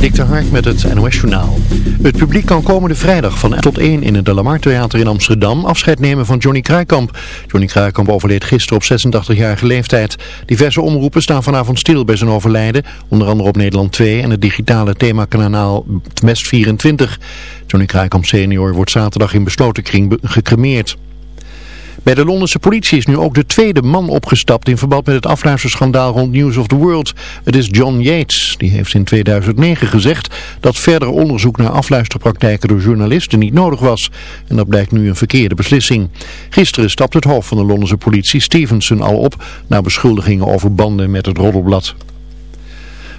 Dik de met het NOS Journaal. Het publiek kan komende vrijdag van 1 tot 1 in het De Lamar Theater in Amsterdam afscheid nemen van Johnny Kruikamp. Johnny Kruikamp overleed gisteren op 86-jarige leeftijd. Diverse omroepen staan vanavond stil bij zijn overlijden, onder andere op Nederland 2 en het digitale themakanaal West 24. Johnny Kruikamp senior wordt zaterdag in besloten kring gecremeerd. Bij de Londense politie is nu ook de tweede man opgestapt in verband met het afluisterschandaal rond News of the World. Het is John Yates. Die heeft in 2009 gezegd dat verder onderzoek naar afluisterpraktijken door journalisten niet nodig was. En dat blijkt nu een verkeerde beslissing. Gisteren stapte het hoofd van de Londense politie Stevenson al op na beschuldigingen over banden met het roddelblad.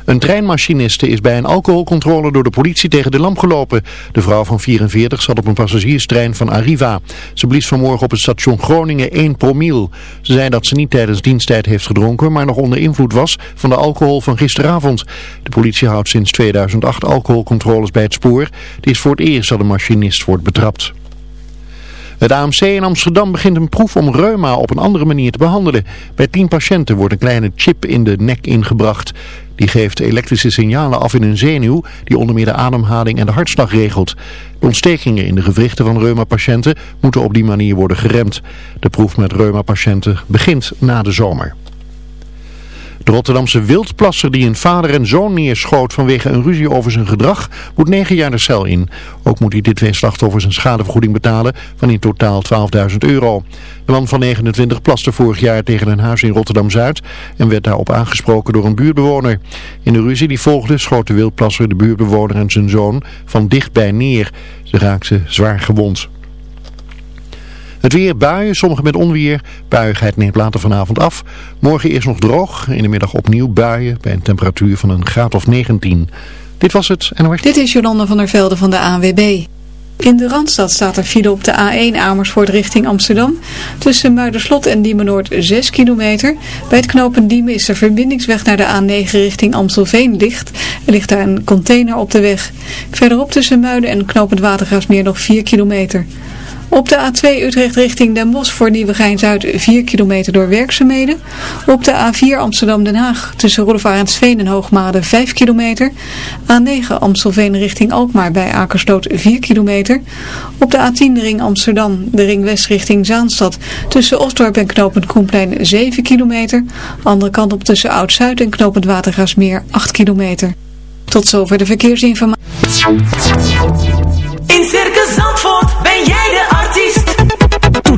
Een treinmachiniste is bij een alcoholcontrole door de politie tegen de lamp gelopen. De vrouw van 44 zat op een passagierstrein van Arriva. Ze blies vanmorgen op het station Groningen 1 promiel. Ze zei dat ze niet tijdens diensttijd heeft gedronken, maar nog onder invloed was van de alcohol van gisteravond. De politie houdt sinds 2008 alcoholcontroles bij het spoor. Die is voor het eerst dat een machinist wordt betrapt. Het AMC in Amsterdam begint een proef om reuma op een andere manier te behandelen. Bij 10 patiënten wordt een kleine chip in de nek ingebracht. Die geeft elektrische signalen af in een zenuw die onder meer de ademhaling en de hartslag regelt. Ontstekingen in de gewrichten van reumapatiënten moeten op die manier worden geremd. De proef met reumapatiënten begint na de zomer. De Rotterdamse wildplasser die een vader en zoon neerschoot vanwege een ruzie over zijn gedrag moet negen jaar de cel in. Ook moet hij dit twee slachtoffers een schadevergoeding betalen van in totaal 12.000 euro. De man van 29 plaste vorig jaar tegen een huis in Rotterdam-Zuid en werd daarop aangesproken door een buurtbewoner. In de ruzie die volgde schoot de wildplasser de buurtbewoner en zijn zoon van dichtbij neer. Ze raakten zwaar gewond. Het weer buien, sommige met onweer. Buiigheid neemt later vanavond af. Morgen eerst nog droog. In de middag opnieuw buien bij een temperatuur van een graad of 19. Dit was het NOS. Dit is Jolande van der Velde van de ANWB. In de Randstad staat er file op de A1 Amersfoort richting Amsterdam. Tussen Muiderslot en Diemen Noord 6 kilometer. Bij het knopen Diemen is de verbindingsweg naar de A9 richting Amstelveen dicht. Er ligt daar een container op de weg. Verderop tussen Muiden en knopend Watergraafsmeer nog 4 kilometer. Op de A2 Utrecht richting Den Bosch voor Nieuwegein-Zuid 4 kilometer door werkzaamheden. Op de A4 Amsterdam-Den Haag tussen Roelofarensveen en Hoogmade 5 kilometer. A9 Amstelveen richting Alkmaar bij Akersloot 4 kilometer. Op de A10 de ring Amsterdam, de ring west richting Zaanstad tussen Osdorp en Knopend Koenplein 7 kilometer. Andere kant op tussen Oud-Zuid en Knopend Watergasmeer 8 kilometer. Tot zover de verkeersinformatie.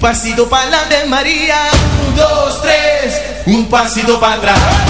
Un pasito para la de María, un, dos, tres, un pasito para atrás.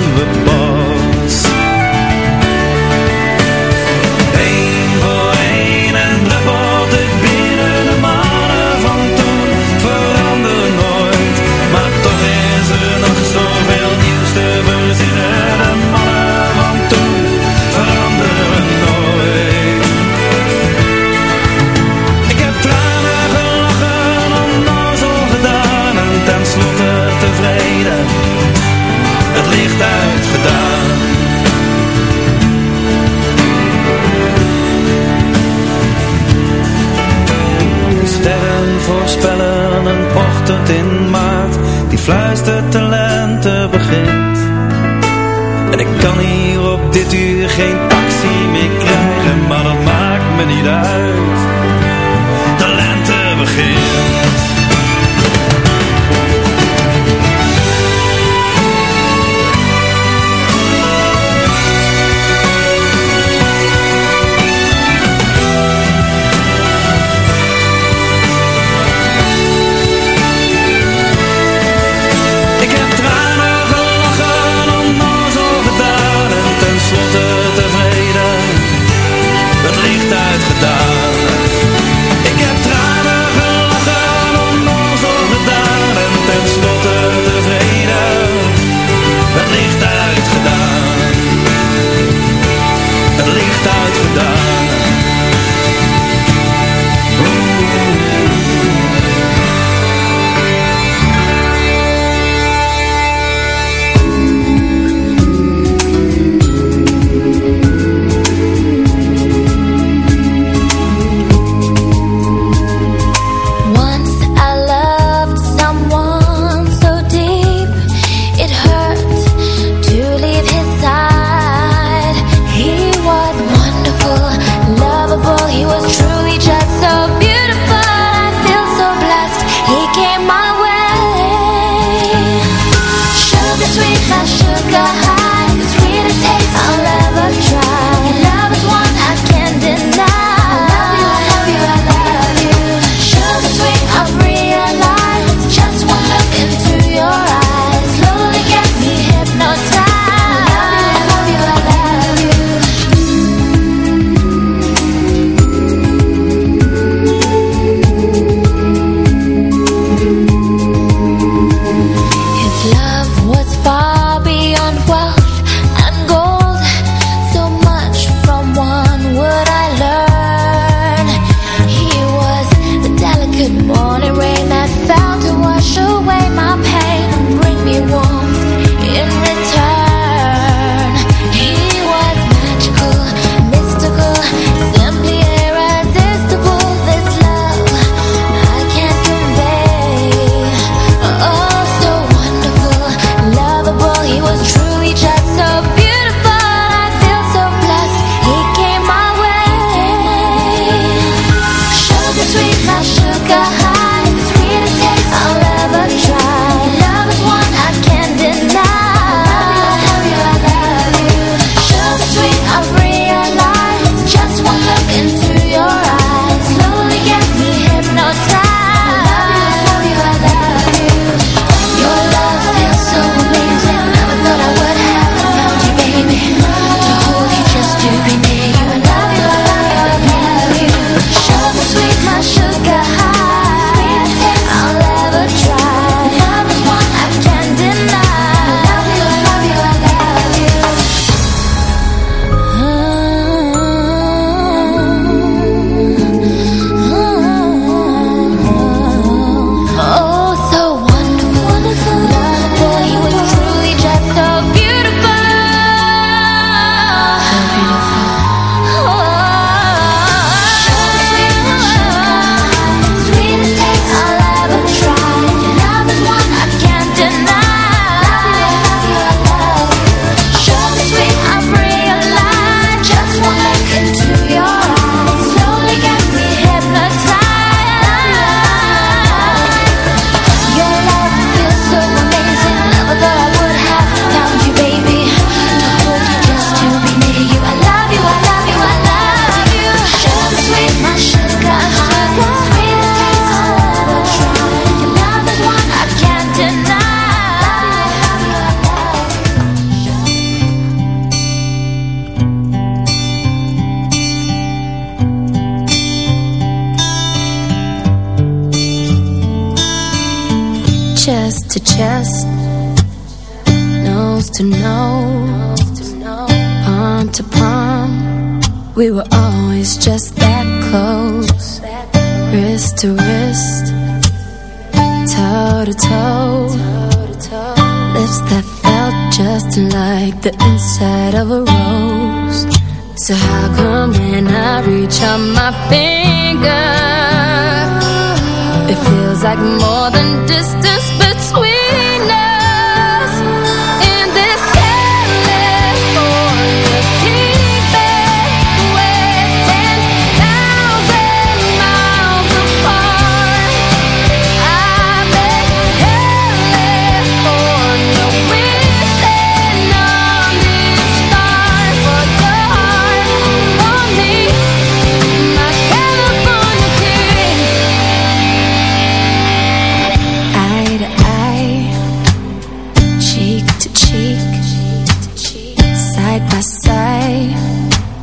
ochtend in maart Die fluistert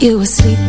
You were sleeping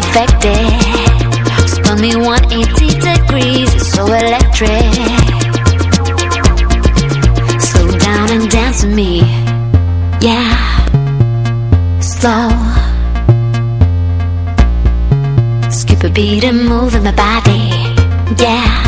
affected Spun me 180 degrees, it's so electric. Slow down and dance with me, yeah. Slow. Skip a beat and move in my body, yeah.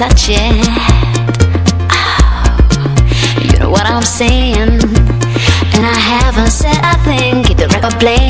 touch it. Oh, you know what I'm saying? And I haven't said a thing. Keep the record playing.